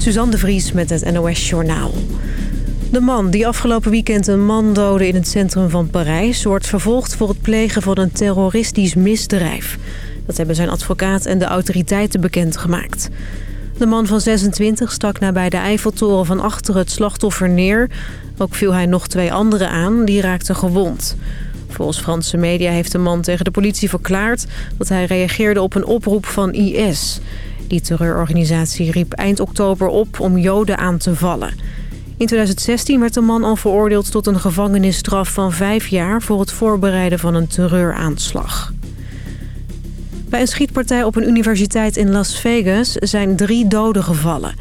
Suzanne de Vries met het NOS Journaal. De man die afgelopen weekend een man doodde in het centrum van Parijs... wordt vervolgd voor het plegen van een terroristisch misdrijf. Dat hebben zijn advocaat en de autoriteiten bekendgemaakt. De man van 26 stak nabij de Eiffeltoren van achter het slachtoffer neer. Ook viel hij nog twee anderen aan, die raakten gewond. Volgens Franse media heeft de man tegen de politie verklaard... dat hij reageerde op een oproep van IS... Die terreurorganisatie riep eind oktober op om Joden aan te vallen. In 2016 werd de man al veroordeeld tot een gevangenisstraf van vijf jaar... voor het voorbereiden van een terreuraanslag. Bij een schietpartij op een universiteit in Las Vegas zijn drie doden gevallen.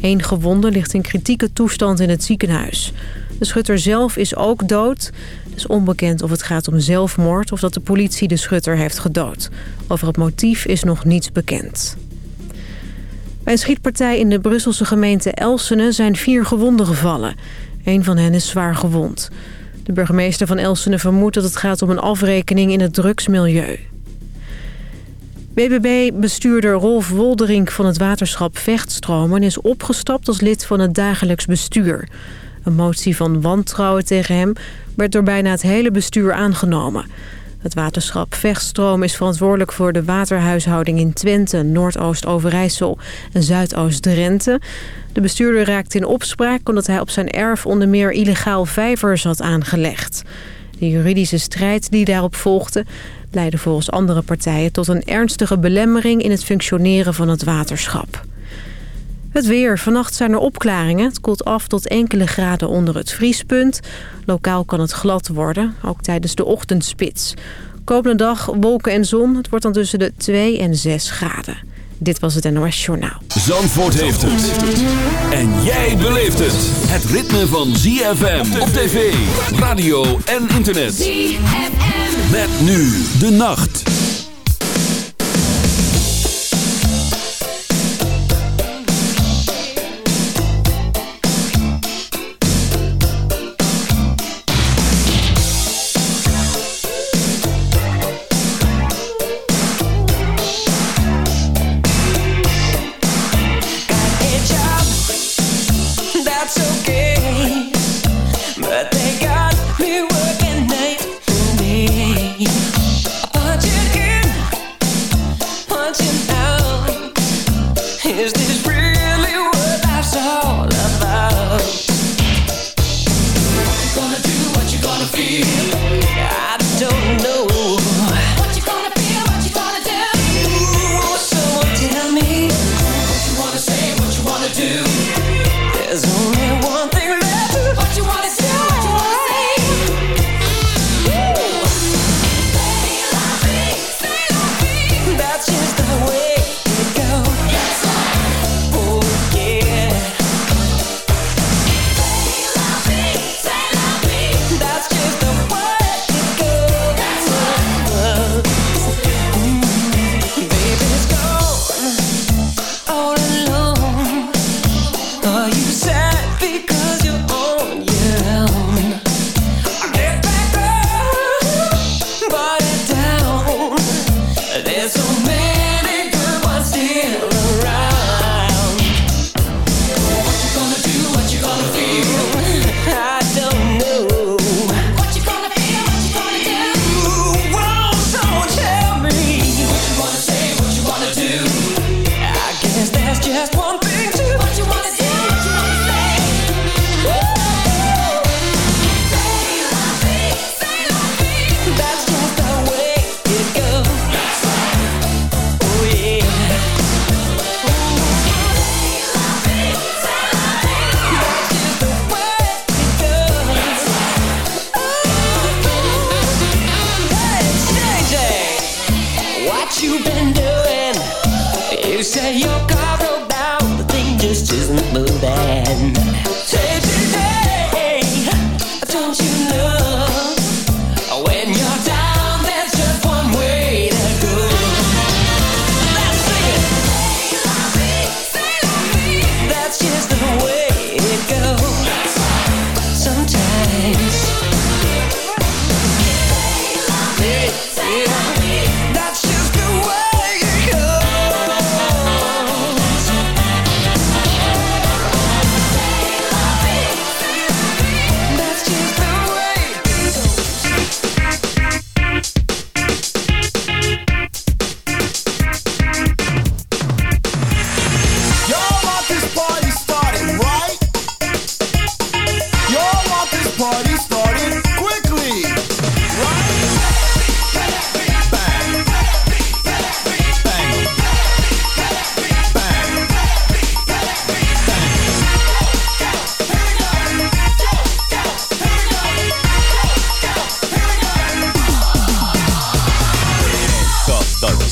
Eén gewonde ligt in kritieke toestand in het ziekenhuis. De schutter zelf is ook dood. Het is onbekend of het gaat om zelfmoord of dat de politie de schutter heeft gedood. Over het motief is nog niets bekend. Bij een schietpartij in de Brusselse gemeente Elsene zijn vier gewonden gevallen. Een van hen is zwaar gewond. De burgemeester van Elsene vermoedt dat het gaat om een afrekening in het drugsmilieu. BBB-bestuurder Rolf Wolderink van het waterschap Vechtstromen... is opgestapt als lid van het dagelijks bestuur. Een motie van wantrouwen tegen hem werd door bijna het hele bestuur aangenomen... Het waterschap Vechtstroom is verantwoordelijk voor de waterhuishouding in Twente, Noordoost-Overijssel en Zuidoost-Drenthe. De bestuurder raakte in opspraak omdat hij op zijn erf onder meer illegaal vijvers had aangelegd. De juridische strijd die daarop volgde leidde volgens andere partijen tot een ernstige belemmering in het functioneren van het waterschap. Het weer. Vannacht zijn er opklaringen. Het koelt af tot enkele graden onder het vriespunt. Lokaal kan het glad worden, ook tijdens de ochtendspits. Komende dag wolken en zon. Het wordt dan tussen de 2 en 6 graden. Dit was het NOS Journaal. Zandvoort heeft het. En jij beleeft het. Het ritme van ZFM op tv, radio en internet. ZFM. Met nu de nacht.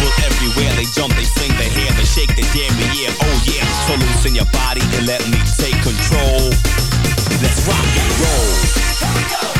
People everywhere, they jump, they sing, they hair, they shake, they damn yeah, oh yeah. So loosen your body and let me take control. Let's rock and roll. Here we go.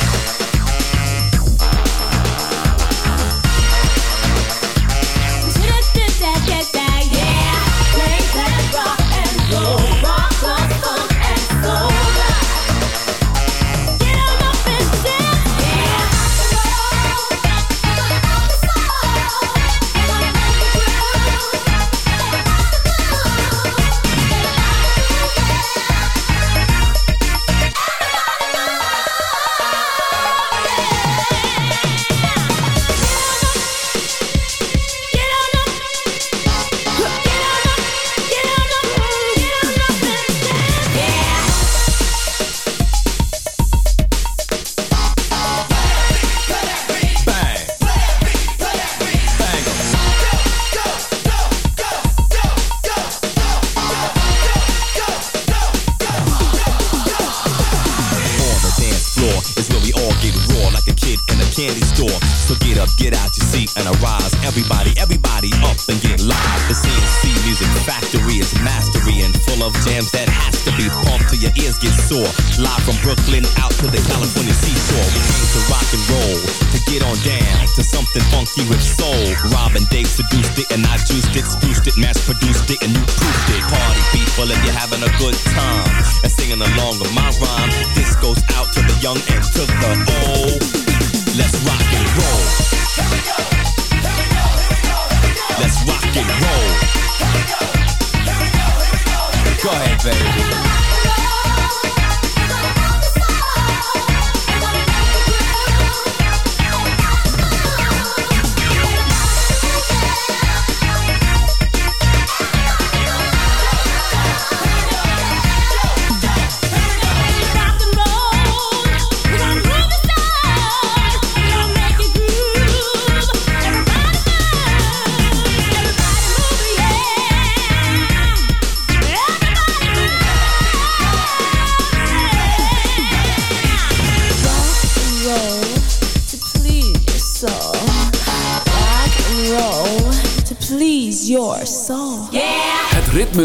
young and to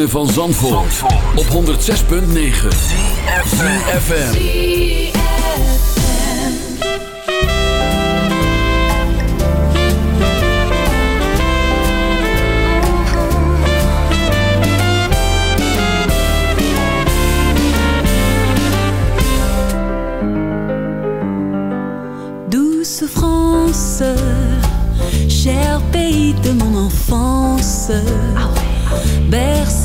van Zandvoort, op 106.9 CFFM Douce France, cher pays de mon enfance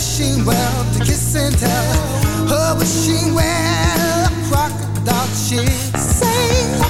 wishing well to kiss and tell her wishing well. Crocodile, she sang.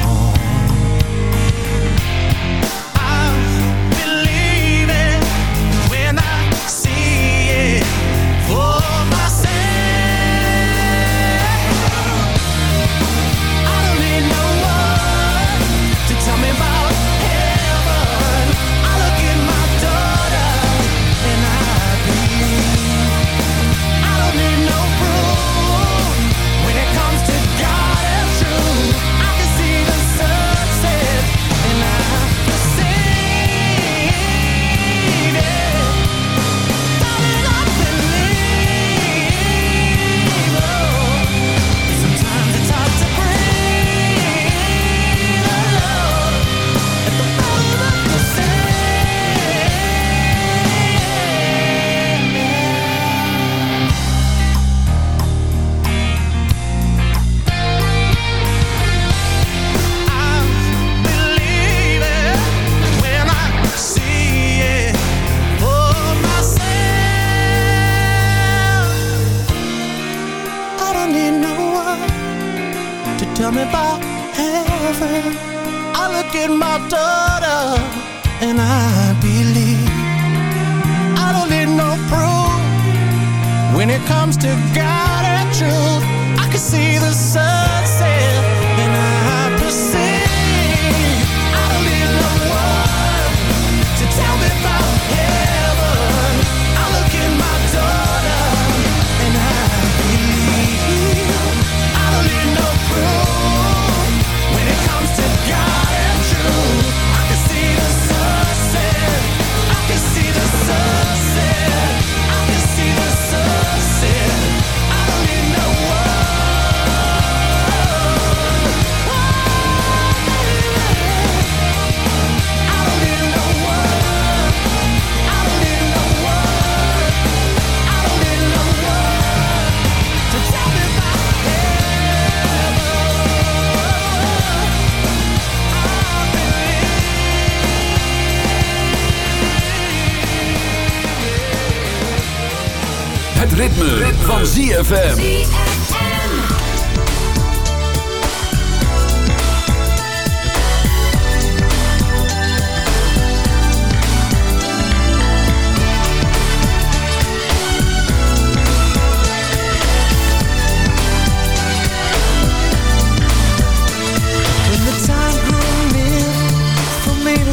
ZFM.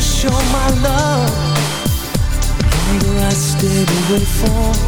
show my love Longer I stayed away for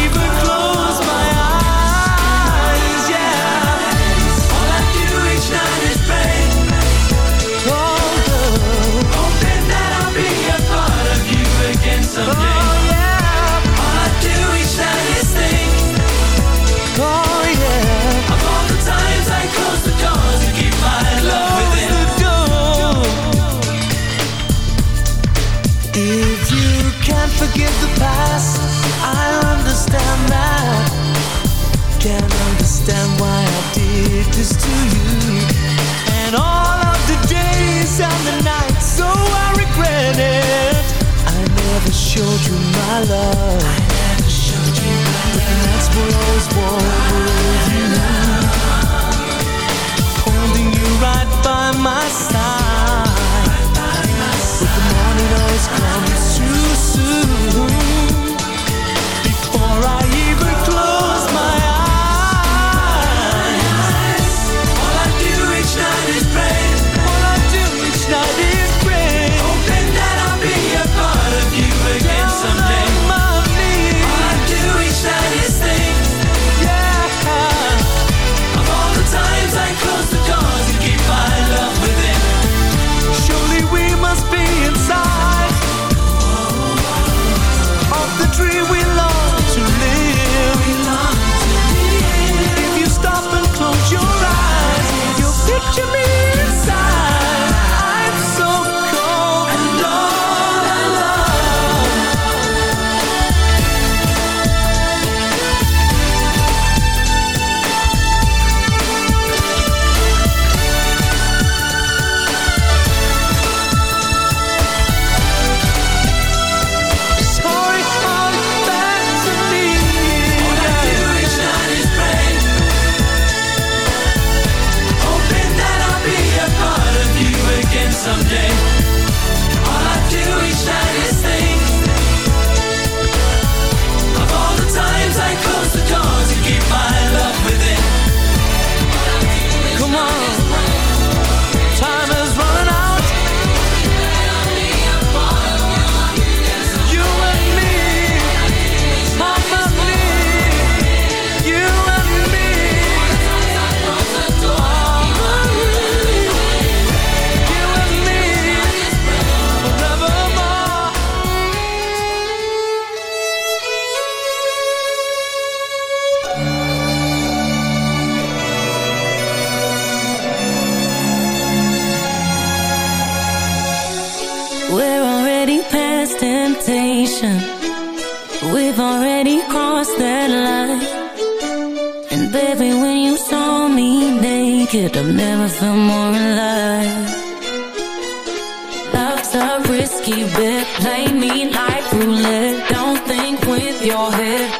understand that. Can't understand why I did this to you. And all of the days and the nights, so I regret it. I never showed you my love. I never showed you my love. And that's what I want with you. Holding you right by my side. Right by my side. But the morning always comes. Don't think with your head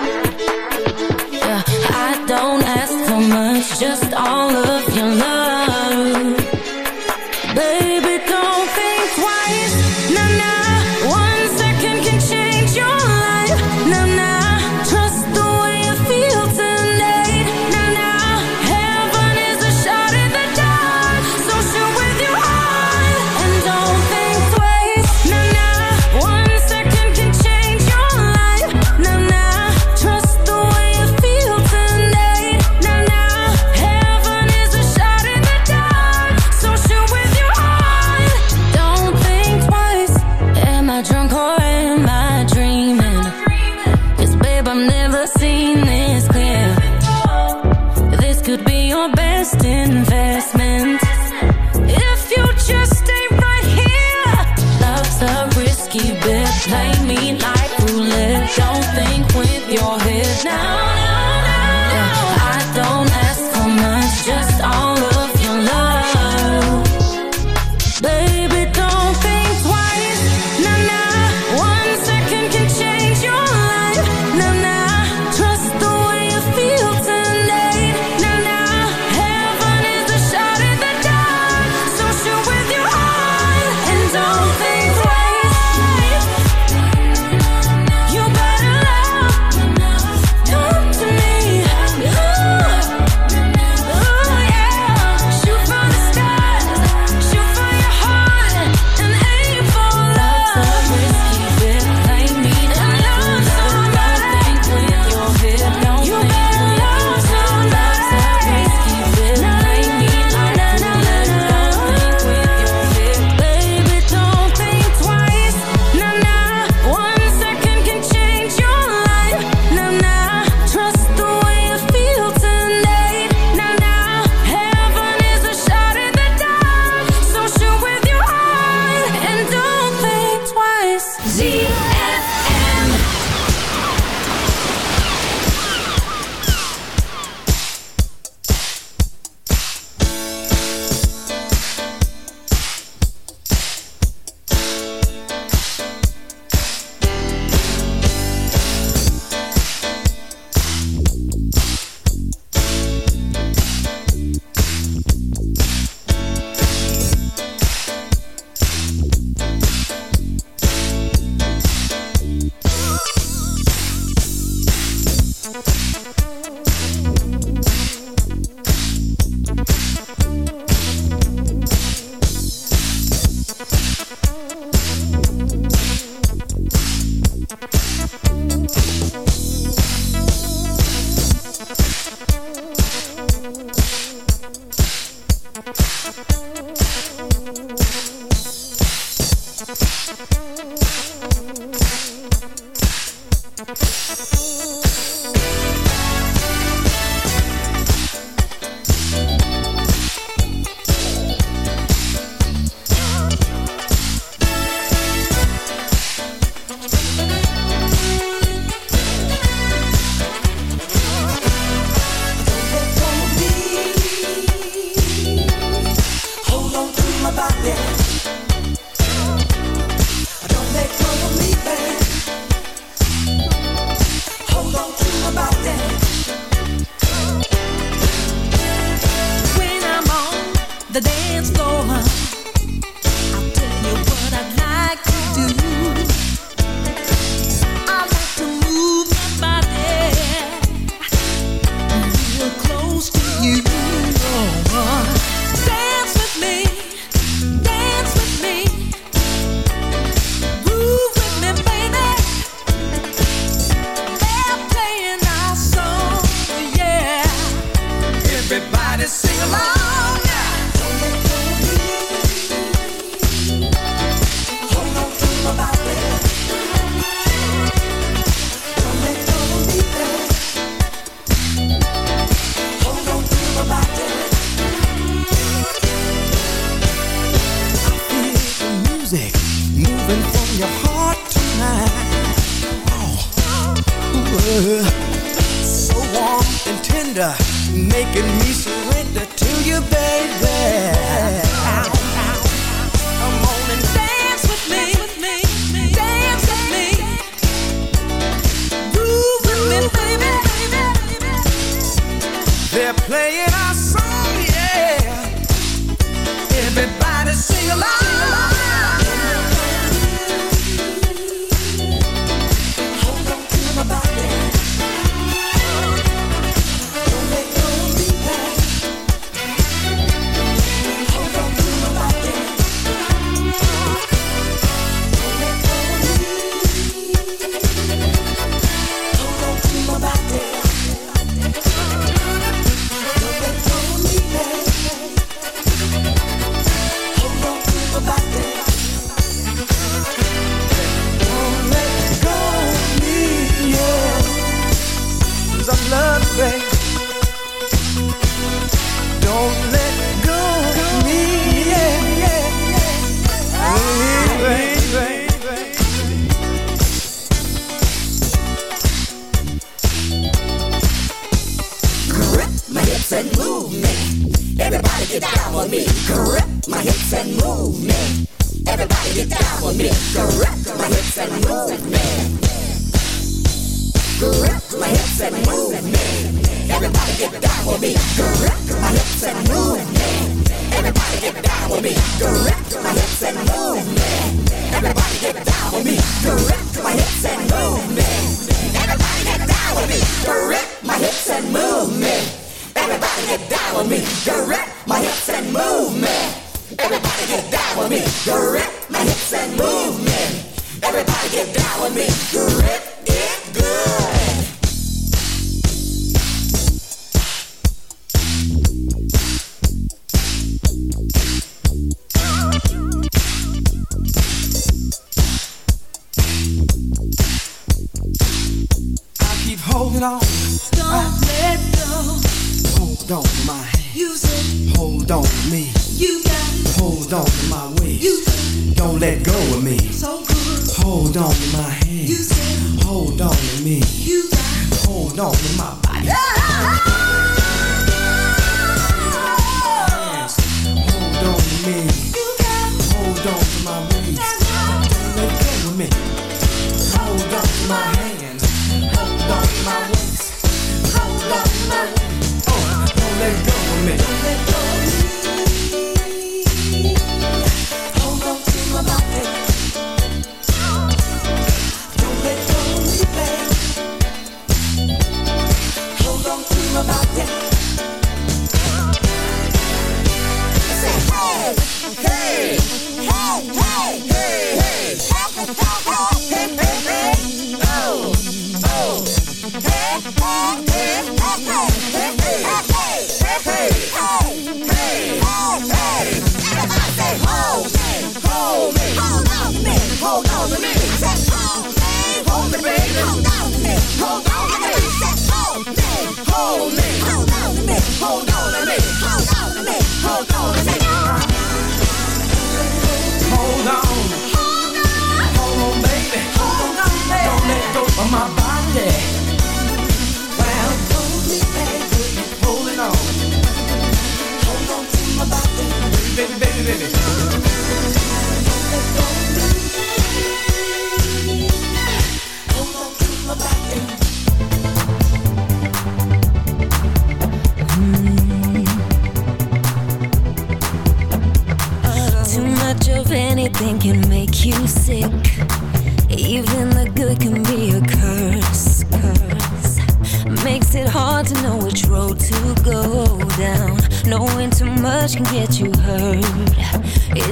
my hand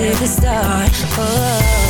to the start. Oh.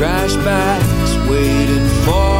trash bag's waiting for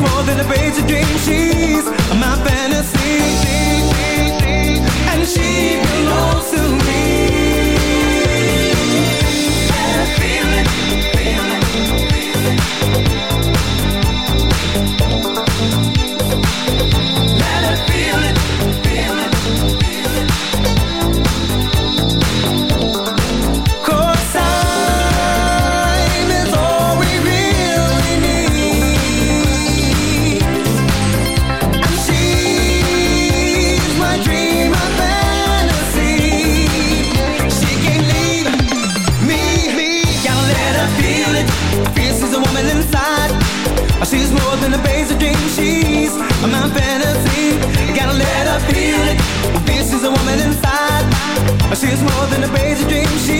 more than a basic dream. She's my fantasy. 每次军训